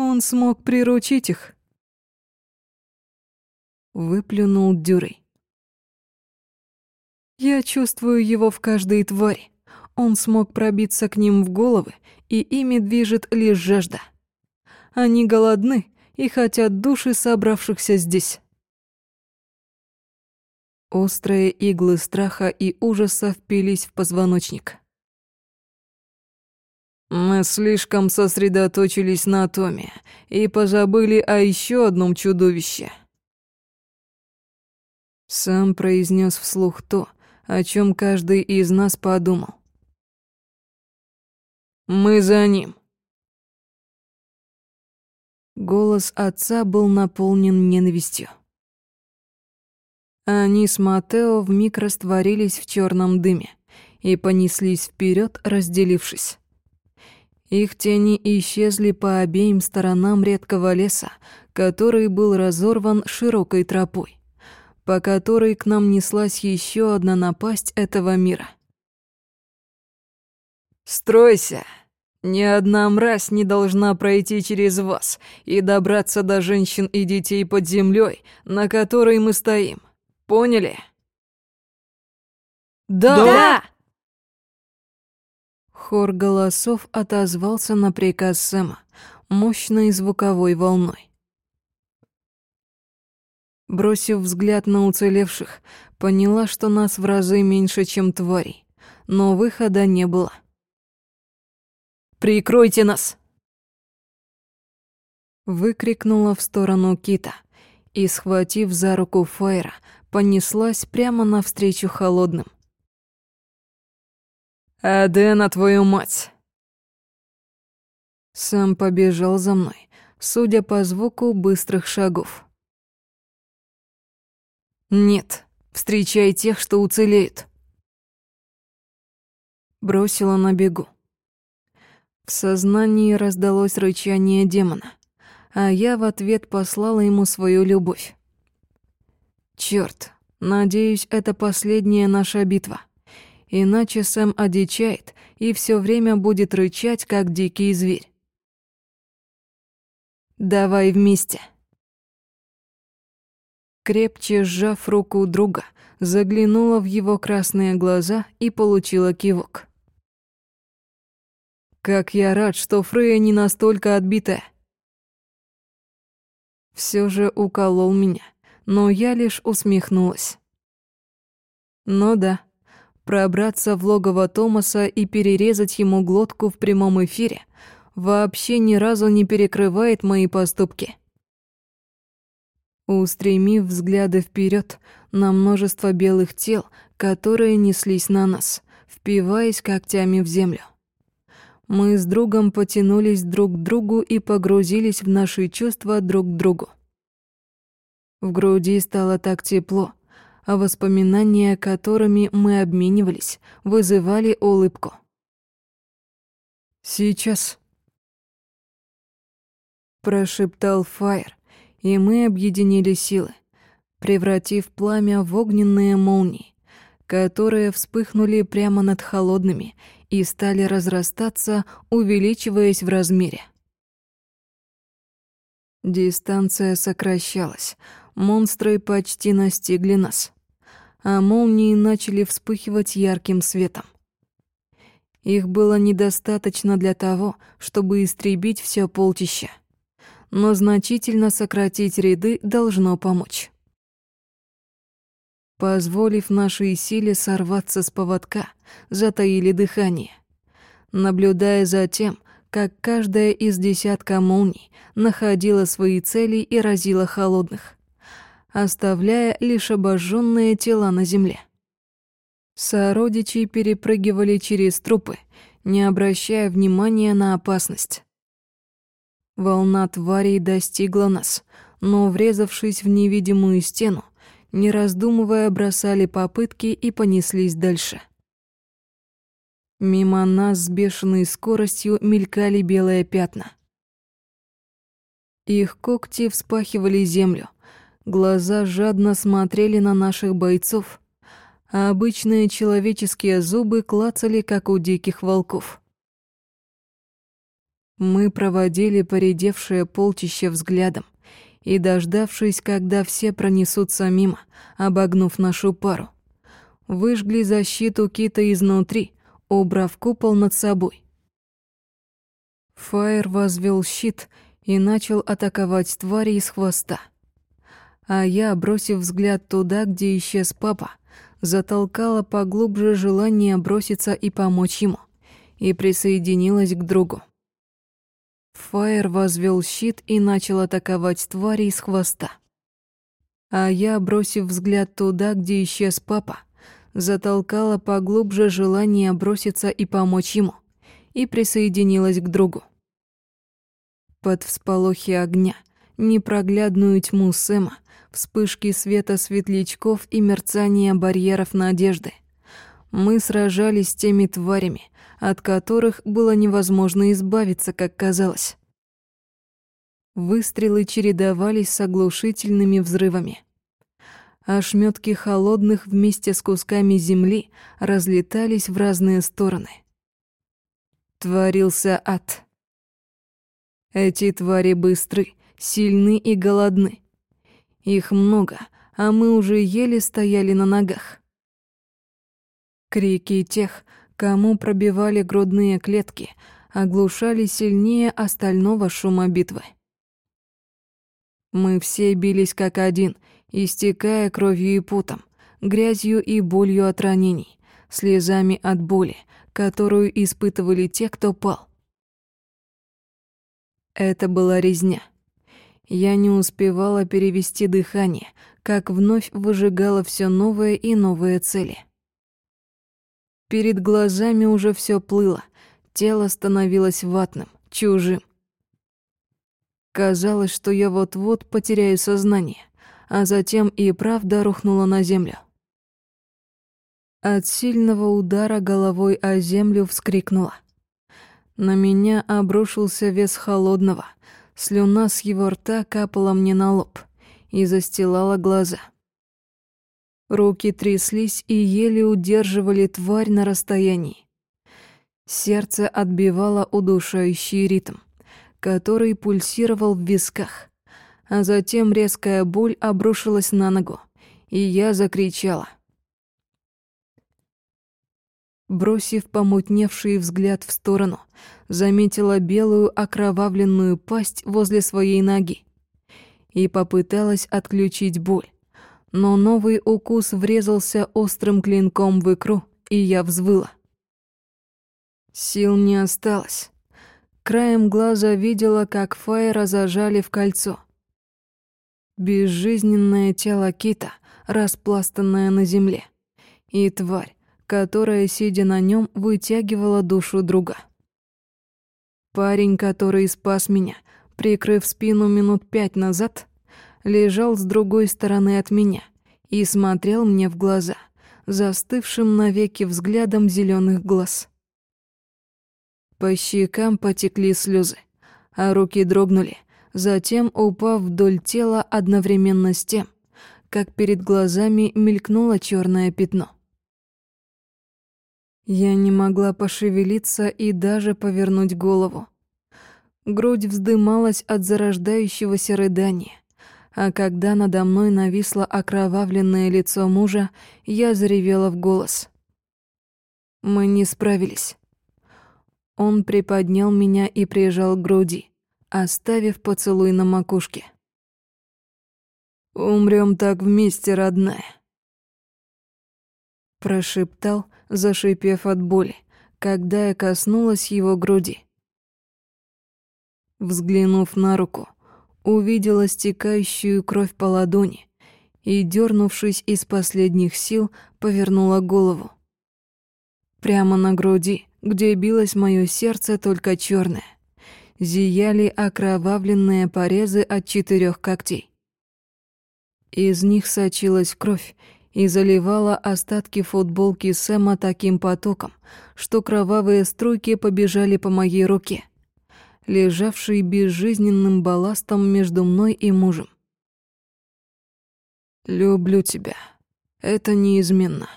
Он смог приручить их. Выплюнул Дюрей. Я чувствую его в каждой твари. Он смог пробиться к ним в головы, и ими движет лишь жажда. Они голодны и хотят души собравшихся здесь. Острые иглы страха и ужаса впились в позвоночник. Мы слишком сосредоточились на Томе и позабыли о еще одном чудовище. Сам произнес вслух то, о чем каждый из нас подумал. Мы за ним. Голос отца был наполнен ненавистью. Они с Матео вмиг растворились в черном дыме и понеслись вперед, разделившись. Их тени исчезли по обеим сторонам редкого леса, который был разорван широкой тропой, по которой к нам неслась еще одна напасть этого мира. «Стройся!» Ни одна мразь не должна пройти через вас и добраться до женщин и детей под землей, на которой мы стоим. Поняли? Да! да! Хор голосов отозвался на приказ Сэма мощной звуковой волной. Бросив взгляд на уцелевших, поняла, что нас в разы меньше, чем тварей, но выхода не было. Прикройте нас!» Выкрикнула в сторону Кита и, схватив за руку Файра, понеслась прямо навстречу холодным. «Адена, твою мать!» Сам побежал за мной, судя по звуку быстрых шагов. «Нет, встречай тех, что уцелеют!» Бросила на бегу. В сознании раздалось рычание демона, а я в ответ послала ему свою любовь. Чёрт, надеюсь, это последняя наша битва. Иначе Сэм одичает и всё время будет рычать, как дикий зверь. Давай вместе. Крепче сжав руку друга, заглянула в его красные глаза и получила кивок. Как я рад, что Фрея не настолько отбитая. Все же уколол меня, но я лишь усмехнулась. Ну да, пробраться в логово Томаса и перерезать ему глотку в прямом эфире вообще ни разу не перекрывает мои поступки. Устремив взгляды вперед на множество белых тел, которые неслись на нас, впиваясь когтями в землю. Мы с другом потянулись друг к другу и погрузились в наши чувства друг к другу. В груди стало так тепло, воспоминания, которыми мы обменивались, вызывали улыбку. «Сейчас», — прошептал Фаер, и мы объединили силы, превратив пламя в огненные молнии, которые вспыхнули прямо над холодными и стали разрастаться, увеличиваясь в размере. Дистанция сокращалась, монстры почти настигли нас, а молнии начали вспыхивать ярким светом. Их было недостаточно для того, чтобы истребить все полчища, но значительно сократить ряды должно помочь. Позволив нашей силе сорваться с поводка, затаили дыхание, наблюдая за тем, как каждая из десятка молний находила свои цели и разила холодных, оставляя лишь обожженные тела на земле. Сородичи перепрыгивали через трупы, не обращая внимания на опасность. Волна тварей достигла нас, но, врезавшись в невидимую стену, не раздумывая, бросали попытки и понеслись дальше. Мимо нас с бешеной скоростью мелькали белые пятна. Их когти вспахивали землю, глаза жадно смотрели на наших бойцов, а обычные человеческие зубы клацали, как у диких волков. Мы проводили поредевшее полчище взглядом и, дождавшись, когда все пронесутся мимо, обогнув нашу пару, выжгли защиту кита изнутри, убрав купол над собой. Фаер возвел щит и начал атаковать твари из хвоста. А я, бросив взгляд туда, где исчез папа, затолкала поглубже желание броситься и помочь ему, и присоединилась к другу. Фаер возвел щит и начал атаковать твари из хвоста. А я, бросив взгляд туда, где исчез папа, затолкала поглубже желание броситься и помочь ему, и присоединилась к другу. Под всполохи огня, непроглядную тьму Сэма, вспышки света светлячков и мерцание барьеров надежды. Мы сражались с теми тварями, от которых было невозможно избавиться, как казалось. Выстрелы чередовались с оглушительными взрывами. Ошметки холодных вместе с кусками земли разлетались в разные стороны. Творился ад. Эти твари быстры, сильны и голодны. Их много, а мы уже еле стояли на ногах. Крики тех, кому пробивали грудные клетки, оглушали сильнее остального шума битвы. Мы все бились как один, истекая кровью и путом, грязью и болью от ранений, слезами от боли, которую испытывали те, кто пал. Это была резня. Я не успевала перевести дыхание, как вновь выжигала все новые и новые цели. Перед глазами уже все плыло, тело становилось ватным, чужим. Казалось, что я вот-вот потеряю сознание, а затем и правда рухнула на землю. От сильного удара головой о землю вскрикнула. На меня обрушился вес холодного — Слюна с его рта капала мне на лоб и застилала глаза. Руки тряслись и еле удерживали тварь на расстоянии. Сердце отбивало удушающий ритм, который пульсировал в висках, а затем резкая боль обрушилась на ногу, и я закричала. Бросив помутневший взгляд в сторону, заметила белую окровавленную пасть возле своей ноги и попыталась отключить боль. Но новый укус врезался острым клинком в икру, и я взвыла. Сил не осталось. Краем глаза видела, как Фаера зажали в кольцо. Безжизненное тело кита, распластанное на земле. И тварь, которая, сидя на нем, вытягивала душу друга. Парень, который спас меня, прикрыв спину минут пять назад, лежал с другой стороны от меня и смотрел мне в глаза, застывшим навеки взглядом зеленых глаз. По щекам потекли слезы, а руки дрогнули, затем упав вдоль тела одновременно с тем, как перед глазами мелькнуло черное пятно. Я не могла пошевелиться и даже повернуть голову. Грудь вздымалась от зарождающегося рыдания, а когда надо мной нависло окровавленное лицо мужа, я заревела в голос. Мы не справились. Он приподнял меня и прижал к груди, оставив поцелуй на макушке. «Умрём так вместе, родная», — прошептал, зашипев от боли, когда я коснулась его груди. Взглянув на руку, увидела стекающую кровь по ладони и, дернувшись из последних сил, повернула голову. Прямо на груди, где билось мое сердце только черное, зияли окровавленные порезы от четырех когтей. Из них сочилась кровь и заливала остатки футболки Сэма таким потоком, что кровавые струйки побежали по моей руке, лежавшей безжизненным балластом между мной и мужем. «Люблю тебя. Это неизменно»,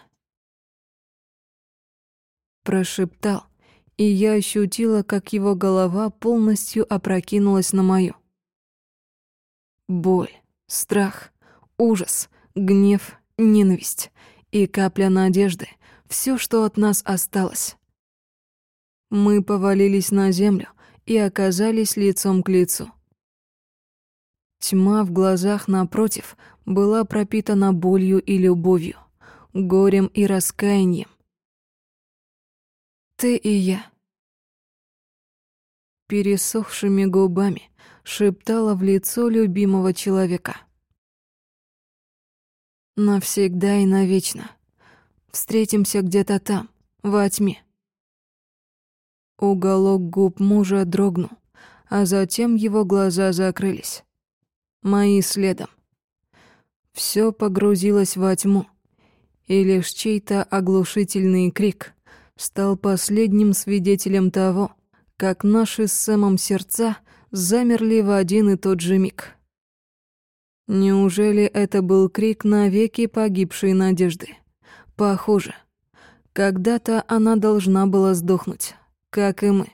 прошептал, и я ощутила, как его голова полностью опрокинулась на мою. Боль, страх, ужас, гнев, ненависть и капля надежды — все, что от нас осталось. Мы повалились на землю и оказались лицом к лицу. Тьма в глазах напротив была пропитана болью и любовью, горем и раскаянием, ты и я. Пересохшими губами шептала в лицо любимого человека. Навсегда и навечно. Встретимся где-то там, во тьме. Уголок губ мужа дрогнул, а затем его глаза закрылись. Мои следом. Все погрузилось во тьму, и лишь чей-то оглушительный крик стал последним свидетелем того, как наши с Сэмом сердца замерли в один и тот же миг. Неужели это был крик навеки погибшей надежды? Похоже. Когда-то она должна была сдохнуть, как и мы.